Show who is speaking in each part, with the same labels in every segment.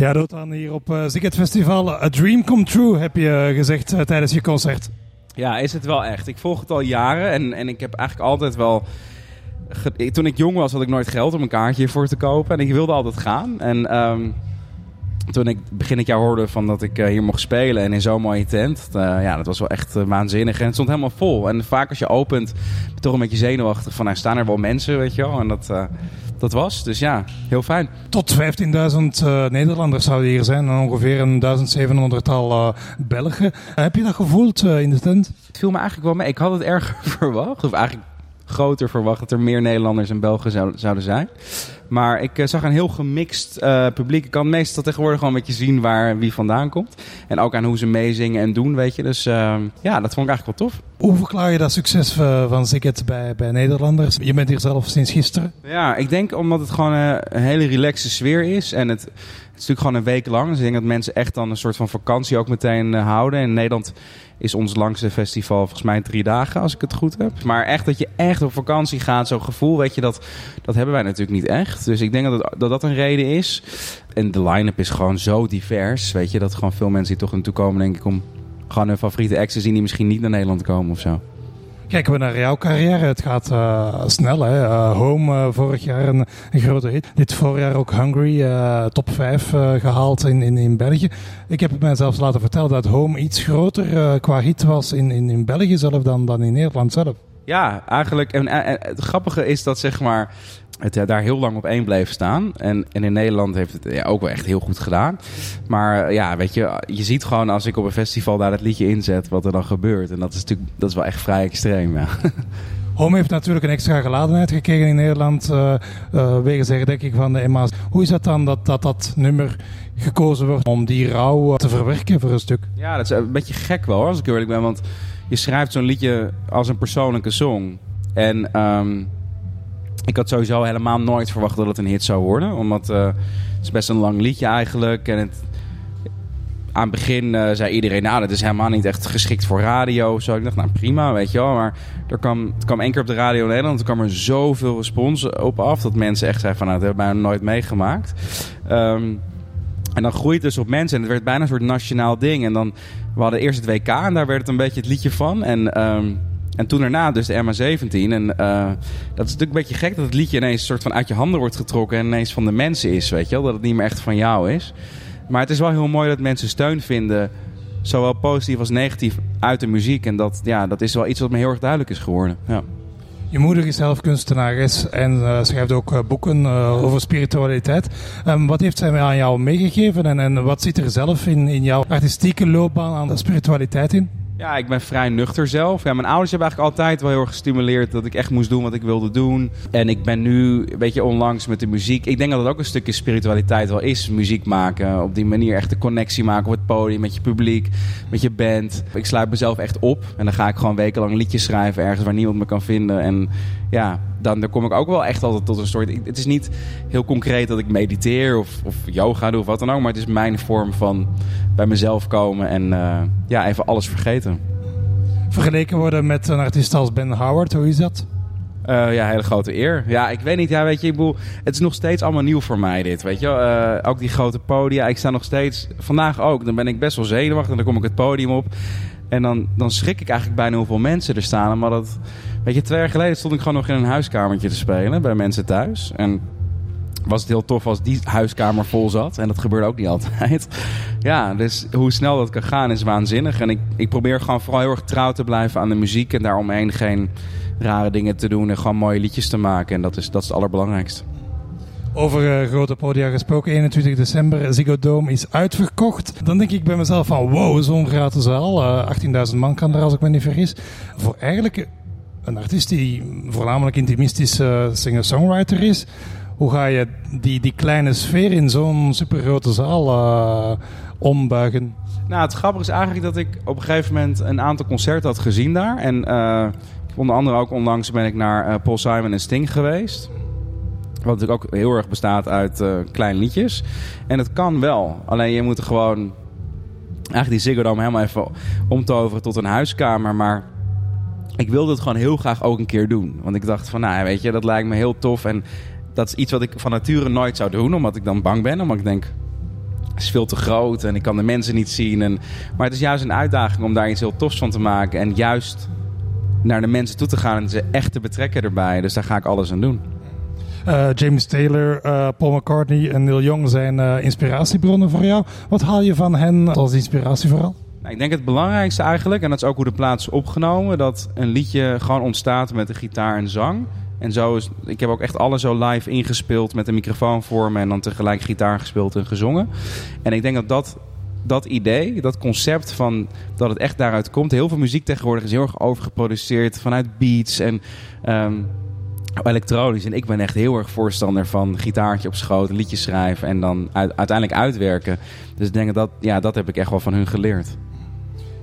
Speaker 1: Ja, Dotan, hier op uh, Festival. A Dream Come True, heb je gezegd uh, tijdens je concert.
Speaker 2: Ja, is het wel echt. Ik volg het al jaren en, en ik heb eigenlijk altijd wel... Toen ik jong was, had ik nooit geld om een kaartje voor te kopen. En ik wilde altijd gaan. En um, toen ik begin het jaar hoorde van dat ik uh, hier mocht spelen en in zo'n mooie tent. Uh, ja, dat was wel echt uh, waanzinnig. En het stond helemaal vol. En vaak als je opent, ben je toch een beetje zenuwachtig van, nou, staan er wel mensen, weet je wel. En dat, dat was. Dus ja, heel fijn.
Speaker 1: Tot 15.000 Nederlanders zouden hier zijn en ongeveer een 1700-tal Belgen. heb je dat gevoeld in de tent?
Speaker 2: Het viel me eigenlijk wel mee. Ik had het erger verwacht. Of eigenlijk groter verwacht dat er meer Nederlanders en Belgen zouden zijn. Maar ik uh, zag een heel gemixt uh, publiek. Ik kan meestal tegenwoordig gewoon een beetje zien waar wie vandaan komt. En ook aan hoe ze meezingen en doen, weet je. Dus uh, ja, dat vond ik eigenlijk wel tof.
Speaker 1: Hoe verklaar je dat succes van Zicket bij, bij Nederlanders? Je bent hier zelf sinds gisteren.
Speaker 2: Ja, ik denk omdat het gewoon een hele relaxe sfeer is. En het, is natuurlijk gewoon een week lang. Dus ik denk dat mensen echt dan een soort van vakantie ook meteen uh, houden. In Nederland is ons langste festival volgens mij drie dagen, als ik het goed heb. Maar echt dat je echt op vakantie gaat, zo'n gevoel, weet je, dat, dat hebben wij natuurlijk niet echt. Dus ik denk dat, het, dat dat een reden is. En de line-up is gewoon zo divers, weet je, dat gewoon veel mensen hier toch naartoe komen, denk ik, om gewoon hun favoriete acts zien die misschien niet naar Nederland komen of zo.
Speaker 1: Kijken we naar jouw carrière, het gaat uh, snel. Hè? Uh, Home uh, vorig jaar een, een, grote hit. Dit voorjaar ook Hungry, top 5 gehaald in, in, in België. Ik heb mij zelfs laten vertellen dat Home iets groter qua hit was in, in, in België zelf dan, dan in Nederland zelf.
Speaker 2: Ja, eigenlijk. En, en, het grappige is dat zeg maar het ja, daar heel lang op één bleef staan. En, en in Nederland heeft het ja, ook wel echt heel goed gedaan. Maar eh, ja, weet je, je ziet gewoon als ik op een festival daar het liedje inzet, wat er dan gebeurt. En dat is natuurlijk dat is wel echt vrij extreem. Ja.
Speaker 1: Home heeft natuurlijk een extra geladenheid gekregen in Nederland, uh, uh, wegens de herdenking van de Emma's. Hoe is dat dan dat, dat dat nummer gekozen wordt om die rouw te verwerken voor een stuk?
Speaker 2: Ja, dat is een beetje gek wel als ik eerlijk ben. Want je schrijft zo'n liedje als een persoonlijke song. En um, ik had sowieso helemaal nooit verwacht dat het een hit zou worden. Omdat uh, het is best een lang liedje eigenlijk. En het, aan het begin uh, zei iedereen, nou, dat is helemaal niet echt geschikt voor radio. Zo. Ik dacht, nou prima, weet je wel. Maar er kwam, het kwam één keer op de radio in Nederland. Er kwam er zoveel respons op af. Dat mensen echt zeiden van, nou, dat hebben wij nooit meegemaakt. Um, en dan groeit het dus op mensen. En het werd bijna een soort nationaal ding. En dan, we hadden eerst het WK en daar werd het een beetje het liedje van. En... Um, en toen daarna dus de MA17. En uh, dat is natuurlijk een beetje gek dat het liedje ineens een soort van uit je handen wordt getrokken en ineens van de mensen is, weet je wel. Dat het niet meer echt van jou is. Maar het is wel heel mooi dat mensen steun vinden, zowel positief als negatief, uit de muziek. En dat, ja, dat is wel iets wat me heel erg duidelijk is geworden. Ja.
Speaker 1: Je moeder is zelf kunstenares en uh, schrijft ook uh, boeken over spiritualiteit. Um, wat heeft zij aan jou meegegeven en, en wat zit er zelf in, in jouw artistieke loopbaan aan de spiritualiteit in?
Speaker 2: Ja, ik ben vrij nuchter zelf. Ja, mijn ouders hebben eigenlijk altijd wel heel erg gestimuleerd dat ik echt moest doen wat ik wilde doen. En ik ben nu een beetje onlangs met de muziek. Ik denk dat het ook een stukje spiritualiteit wel is. Muziek maken, op die manier echt de connectie maken op het podium met je publiek, met je band. Ik sluit mezelf echt op en dan ga ik gewoon wekenlang liedjes schrijven ergens waar niemand me kan vinden. En ja, dan, dan kom ik ook wel echt altijd tot een soort... Het is niet heel concreet dat ik mediteer of, of yoga doe of wat dan ook. Maar het is mijn vorm van bij mezelf komen en uh, ja, even alles vergeten.
Speaker 1: Vergeleken worden met een artiest als Ben Howard, hoe is dat?
Speaker 2: Uh, ja, hele grote eer. Ja, ik weet niet. Ja, weet je, ik bedoel, het is nog steeds allemaal nieuw voor mij dit, weet je uh, ook die grote podia. Ik sta nog steeds, vandaag ook, dan ben ik best wel zenuwachtig. En dan kom ik het podium op. En dan, dan schrik ik eigenlijk bijna hoeveel mensen er staan. Maar dat, weet je, twee jaar geleden stond ik gewoon nog in een huiskamertje te spelen bij mensen thuis. En was het heel tof als die huiskamer vol zat. En dat gebeurde ook niet altijd. Ja, dus hoe snel dat kan gaan is waanzinnig. En ik, ik probeer gewoon vooral heel erg trouw te blijven aan de muziek. En daaromheen geen rare dingen te doen. En gewoon mooie liedjes te maken. En dat is, dat is het allerbelangrijkste.
Speaker 1: Over uh, grote podia gesproken, 21 december, Ziggo Dome is uitverkocht. Dan denk ik bij mezelf van, wow, zo'n grote zaal. Uh, 18.000 man kan er, als ik me niet vergis. Voor eigenlijk een artiest die voornamelijk intimistisch uh, singer-songwriter is. Hoe ga je die, die kleine sfeer in zo'n supergrote zaal uh, ombuigen?
Speaker 2: Nou, het grappige is eigenlijk dat ik op een gegeven moment een aantal concerten had gezien daar. En uh, onder andere ook onlangs ben ik naar uh, Paul Simon en Sting geweest. Wat natuurlijk ook heel erg bestaat uit kleine liedjes. En het kan wel. Alleen je moet er gewoon eigenlijk die Ziggo helemaal even omtoveren tot een huiskamer. Maar ik wilde het gewoon heel graag ook een keer doen. Want ik dacht van, nou weet je, dat lijkt me heel tof. En dat is iets wat ik van nature nooit zou doen, omdat ik dan bang ben. Omdat ik denk, is veel te groot en ik kan de mensen niet zien. En, maar het is juist een uitdaging om daar iets heel tofs van te maken. En juist naar de mensen toe te gaan en ze echt te betrekken erbij. Dus daar ga ik alles aan doen.
Speaker 1: Uh, James Taylor, uh, Paul McCartney en Neil Young zijn uh, inspiratiebronnen voor jou. Wat haal je van hen als inspiratie vooral?
Speaker 2: Nou, ik denk het belangrijkste eigenlijk, en dat is ook hoe de plaats is opgenomen, dat een liedje gewoon ontstaat met de gitaar en zang. En zo is, ik heb ook echt alles zo live ingespeeld met een microfoon voor me en dan tegelijk gitaar gespeeld en gezongen. En ik denk dat dat, dat idee, dat concept van dat het echt daaruit komt. Heel veel muziek tegenwoordig is heel erg overgeproduceerd vanuit beats en um, elektronisch. En ik ben echt heel erg voorstander van gitaartje op schoot, liedjes schrijven en dan uiteindelijk uitwerken. Dus ik denk dat, ja, dat heb ik echt wel van hun geleerd.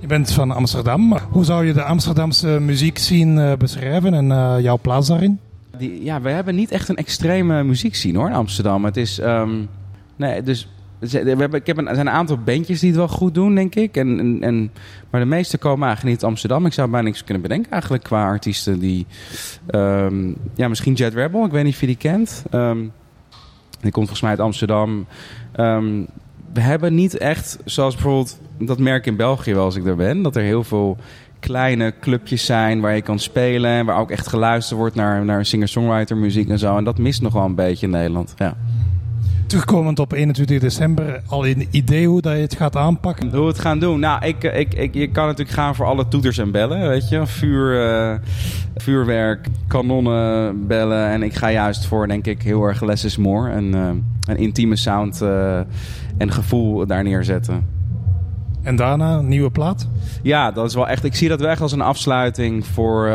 Speaker 1: Je bent van Amsterdam. Hoe zou je de Amsterdamse muziek zien uh, beschrijven en uh, jouw plaats daarin?
Speaker 2: Die, ja, we hebben niet echt een extreme muziek zien hoor in Amsterdam. Het is, um, nee, dus we hebben, ik heb een, er zijn een aantal bandjes die het wel goed doen, denk ik. En, en, en, maar de meeste komen eigenlijk niet uit Amsterdam. Ik zou bijna niks kunnen bedenken eigenlijk qua artiesten die... Um, ja, misschien Jet Rebel, ik weet niet of je die kent. Um, die komt volgens mij uit Amsterdam. Um, we hebben niet echt, zoals bijvoorbeeld... Dat merk in België wel als ik daar ben. Dat er heel veel kleine clubjes zijn waar je kan spelen. En waar ook echt geluisterd wordt naar, naar singer-songwriter muziek en zo. En dat mist nog wel een beetje in Nederland, ja.
Speaker 1: Terugkomend op 21 december, al een idee hoe dat je het gaat aanpakken?
Speaker 2: Hoe we het gaan doen? Nou, ik, ik, ik, je kan natuurlijk gaan voor alle toeters en bellen, weet je. Vuur, uh, vuurwerk, kanonnen, bellen. En ik ga juist voor, denk ik, heel erg less is more. En uh, een intieme sound uh, en gevoel daar neerzetten.
Speaker 1: En daarna een nieuwe plaat?
Speaker 2: Ja, dat is wel echt. Ik zie dat wel echt als een afsluiting voor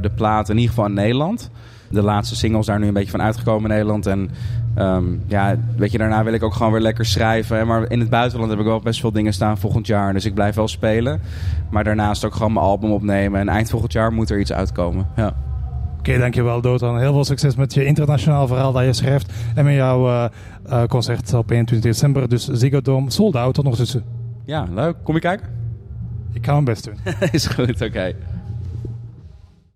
Speaker 2: de plaat, in ieder geval in Nederland. De laatste singles daar nu een beetje van uitgekomen in Nederland. En Um, ja, weet je, daarna wil ik ook gewoon weer lekker schrijven. Maar in het buitenland heb ik wel best veel dingen staan volgend jaar. Dus ik blijf wel spelen. Maar daarnaast ook gewoon mijn album opnemen. En eind volgend jaar moet er iets uitkomen. Ja.
Speaker 1: Oké, okay, dankjewel Dotan. Heel veel succes met je internationaal verhaal dat je schrijft. En met jouw uh, uh, concert op 21 december. Dus Ziggo Dome, sold out tot nog tussen.
Speaker 2: Ja, leuk. Kom je kijken?
Speaker 1: Ik ga mijn best doen.
Speaker 2: Is goed, oké. Okay.